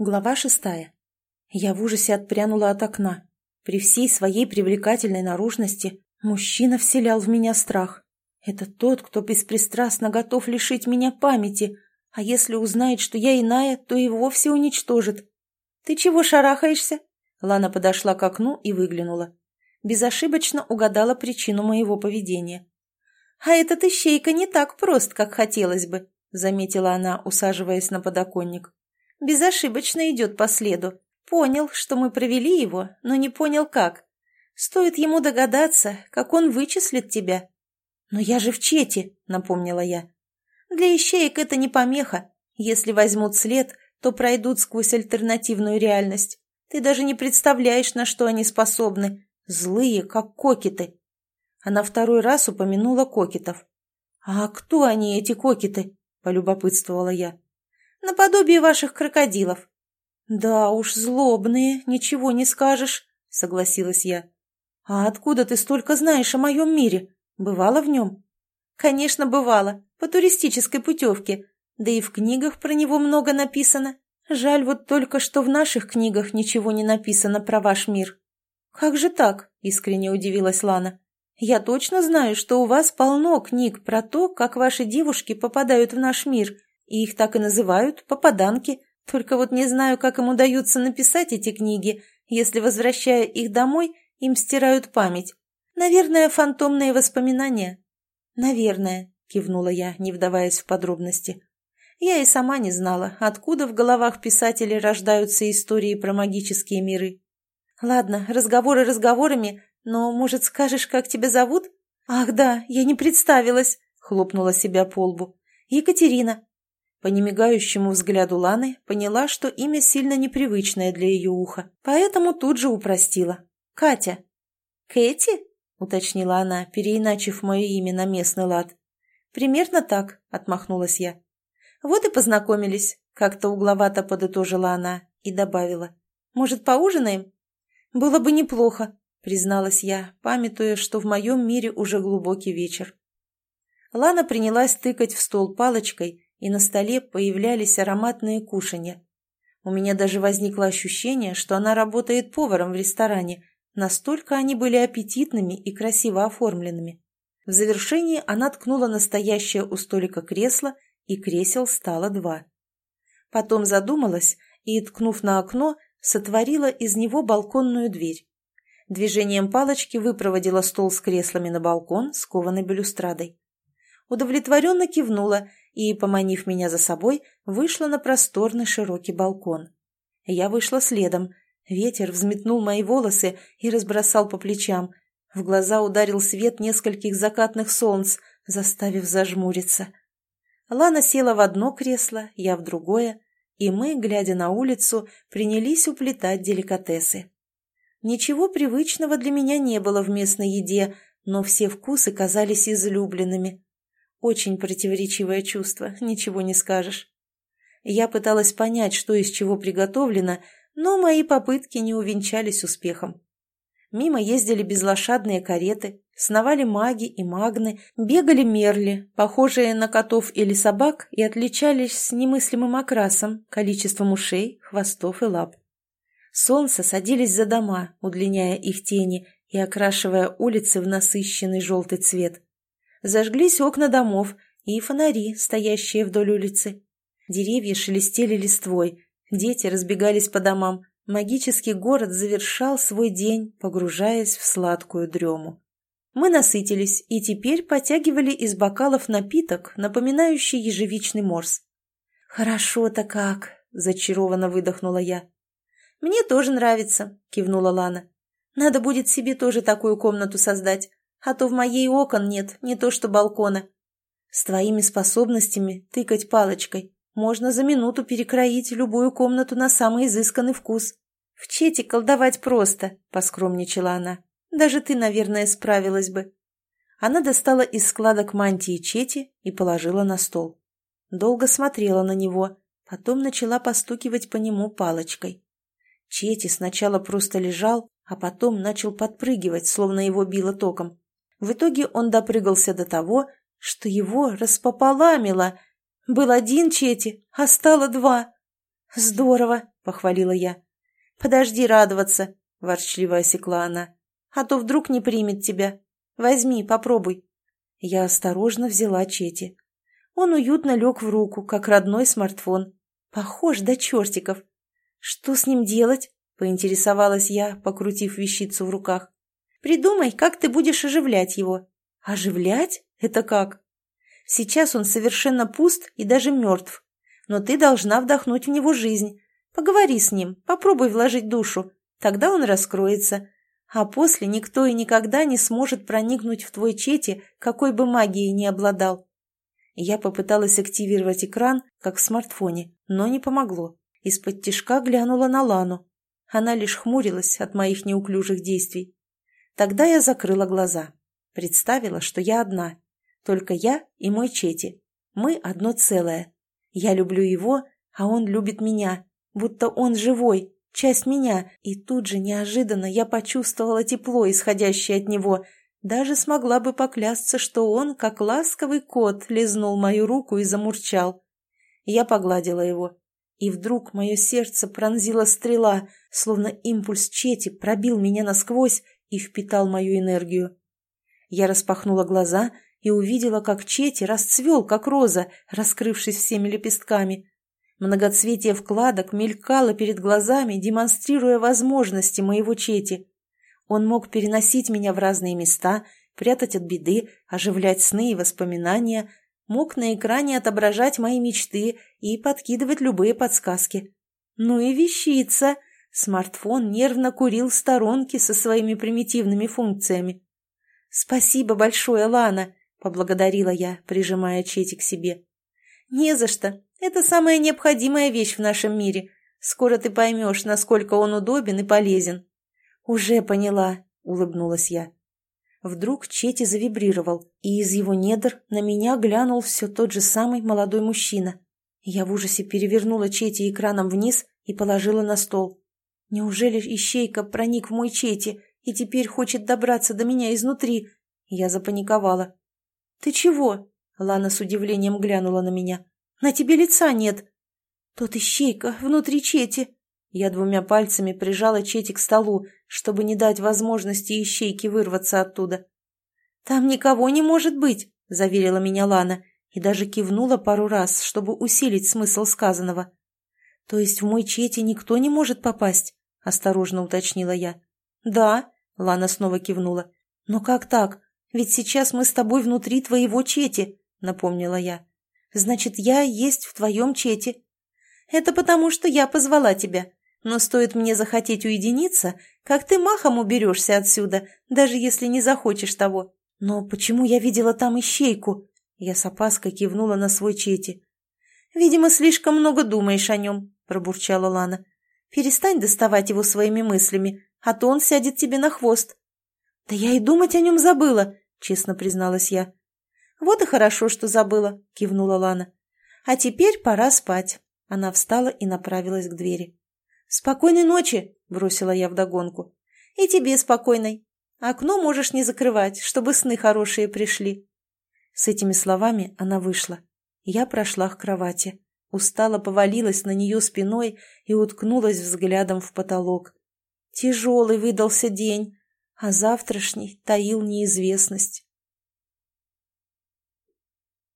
Глава шестая. Я в ужасе отпрянула от окна. При всей своей привлекательной наружности мужчина вселял в меня страх. Это тот, кто беспристрастно готов лишить меня памяти, а если узнает, что я иная, то и вовсе уничтожит. «Ты чего шарахаешься?» Лана подошла к окну и выглянула. Безошибочно угадала причину моего поведения. «А этот ищейка не так прост, как хотелось бы», — заметила она, усаживаясь на подоконник безошибочно идет по следу. Понял, что мы провели его, но не понял как. Стоит ему догадаться, как он вычислит тебя. «Но я же в чете», — напомнила я. «Для ищеек это не помеха. Если возьмут след, то пройдут сквозь альтернативную реальность. Ты даже не представляешь, на что они способны. Злые, как кокеты». Она второй раз упомянула кокетов. «А кто они, эти кокеты?» — полюбопытствовала я наподобие ваших крокодилов». «Да уж, злобные, ничего не скажешь», — согласилась я. «А откуда ты столько знаешь о моем мире? Бывала в нем?» «Конечно, бывала. По туристической путевке. Да и в книгах про него много написано. Жаль вот только, что в наших книгах ничего не написано про ваш мир». «Как же так?» — искренне удивилась Лана. «Я точно знаю, что у вас полно книг про то, как ваши девушки попадают в наш мир, и их так и называют – попаданки. Только вот не знаю, как им удается написать эти книги, если, возвращая их домой, им стирают память. Наверное, фантомные воспоминания. «Наверное», – кивнула я, не вдаваясь в подробности. Я и сама не знала, откуда в головах писателей рождаются истории про магические миры. «Ладно, разговоры разговорами, но, может, скажешь, как тебя зовут?» «Ах да, я не представилась», — хлопнула себя по лбу. «Екатерина. По немигающему взгляду Ланы поняла, что имя сильно непривычное для ее уха, поэтому тут же упростила. «Катя». «Кэти?» — уточнила она, переиначив мое имя на местный лад. «Примерно так», — отмахнулась я. «Вот и познакомились», — как-то угловато подытожила она и добавила. «Может, поужинаем?» «Было бы неплохо», — призналась я, памятуя, что в моем мире уже глубокий вечер. Лана принялась тыкать в стол палочкой, и на столе появлялись ароматные кушанья. У меня даже возникло ощущение, что она работает поваром в ресторане, настолько они были аппетитными и красиво оформленными. В завершении она ткнула настоящее у столика кресло, и кресел стало два. Потом задумалась и, ткнув на окно, сотворила из него балконную дверь. Движением палочки выпроводила стол с креслами на балкон, скованный балюстрадой. Удовлетворенно кивнула и, поманив меня за собой, вышла на просторный широкий балкон. Я вышла следом. Ветер взметнул мои волосы и разбросал по плечам. В глаза ударил свет нескольких закатных солнц, заставив зажмуриться. Лана села в одно кресло, я в другое, и мы, глядя на улицу, принялись уплетать деликатесы. Ничего привычного для меня не было в местной еде, но все вкусы казались излюбленными. Очень противоречивое чувство, ничего не скажешь. Я пыталась понять, что из чего приготовлено, но мои попытки не увенчались успехом. Мимо ездили безлошадные кареты, сновали маги и магны, бегали мерли, похожие на котов или собак, и отличались с немыслимым окрасом, количеством ушей, хвостов и лап. Солнце садились за дома, удлиняя их тени и окрашивая улицы в насыщенный желтый цвет. Зажглись окна домов и фонари, стоящие вдоль улицы. Деревья шелестели листвой, дети разбегались по домам. Магический город завершал свой день, погружаясь в сладкую дрему. Мы насытились и теперь потягивали из бокалов напиток, напоминающий ежевичный морс. «Хорошо-то как!» – зачарованно выдохнула я. «Мне тоже нравится», – кивнула Лана. «Надо будет себе тоже такую комнату создать а то в моей окон нет, не то что балкона. С твоими способностями тыкать палочкой можно за минуту перекроить любую комнату на самый изысканный вкус. В чете колдовать просто, — поскромничала она. Даже ты, наверное, справилась бы. Она достала из складок мантии Чети и положила на стол. Долго смотрела на него, потом начала постукивать по нему палочкой. Чети сначала просто лежал, а потом начал подпрыгивать, словно его било током. В итоге он допрыгался до того, что его распополамило. Был один Чети, а стало два. «Здорово!» — похвалила я. «Подожди радоваться!» — ворчливо осекла она. «А то вдруг не примет тебя. Возьми, попробуй». Я осторожно взяла Чети. Он уютно лег в руку, как родной смартфон. Похож до чертиков. «Что с ним делать?» — поинтересовалась я, покрутив вещицу в руках. «Придумай, как ты будешь оживлять его». «Оживлять? Это как?» «Сейчас он совершенно пуст и даже мертв. Но ты должна вдохнуть в него жизнь. Поговори с ним, попробуй вложить душу. Тогда он раскроется. А после никто и никогда не сможет проникнуть в твой чети, какой бы магией ни обладал. Я попыталась активировать экран, как в смартфоне, но не помогло. Из-под тишка глянула на Лану. Она лишь хмурилась от моих неуклюжих действий. Тогда я закрыла глаза. Представила, что я одна. Только я и мой Чети. Мы одно целое. Я люблю его, а он любит меня. Будто он живой, часть меня, и тут же неожиданно я почувствовала тепло, исходящее от него, даже смогла бы поклясться, что он, как ласковый кот, лизнул мою руку и замурчал. Я погладила его, и вдруг мое сердце пронзила стрела, словно импульс Чети пробил меня насквозь и впитал мою энергию. Я распахнула глаза и увидела, как Чети расцвел, как роза, раскрывшись всеми лепестками. Многоцветие вкладок мелькало перед глазами, демонстрируя возможности моего Чети. Он мог переносить меня в разные места, прятать от беды, оживлять сны и воспоминания, мог на экране отображать мои мечты и подкидывать любые подсказки. Ну и вещица! Смартфон нервно курил в сторонке со своими примитивными функциями. «Спасибо большое, Лана!» — поблагодарила я, прижимая Чети к себе. «Не за что. Это самая необходимая вещь в нашем мире. Скоро ты поймешь, насколько он удобен и полезен». «Уже поняла», — улыбнулась я. Вдруг Чети завибрировал, и из его недр на меня глянул все тот же самый молодой мужчина. Я в ужасе перевернула Чети экраном вниз и положила на стол. Неужели ищейка проник в мой Чети и теперь хочет добраться до меня изнутри? Я запаниковала. «Ты чего?» — Лана с удивлением глянула на меня. На тебе лица нет. Тот ищейка внутри Чети. Я двумя пальцами прижала Чети к столу, чтобы не дать возможности ищейке вырваться оттуда. «Там никого не может быть», — заверила меня Лана и даже кивнула пару раз, чтобы усилить смысл сказанного. «То есть в мой Чети никто не может попасть?» — осторожно уточнила я. «Да», — Лана снова кивнула. «Но как так? Ведь сейчас мы с тобой внутри твоего Чети», — напомнила я. Значит, я есть в твоем чете. Это потому, что я позвала тебя. Но стоит мне захотеть уединиться, как ты махом уберешься отсюда, даже если не захочешь того. Но почему я видела там ищейку? Я с опаской кивнула на свой чети. «Видимо, слишком много думаешь о нем», — пробурчала Лана. «Перестань доставать его своими мыслями, а то он сядет тебе на хвост». «Да я и думать о нем забыла», — честно призналась я. «Вот и хорошо, что забыла», — кивнула Лана. «А теперь пора спать». Она встала и направилась к двери. «Спокойной ночи!» — бросила я вдогонку. «И тебе спокойной. Окно можешь не закрывать, чтобы сны хорошие пришли». С этими словами она вышла. Я прошла к кровати. Устало повалилась на нее спиной и уткнулась взглядом в потолок. Тяжелый выдался день, а завтрашний таил неизвестность.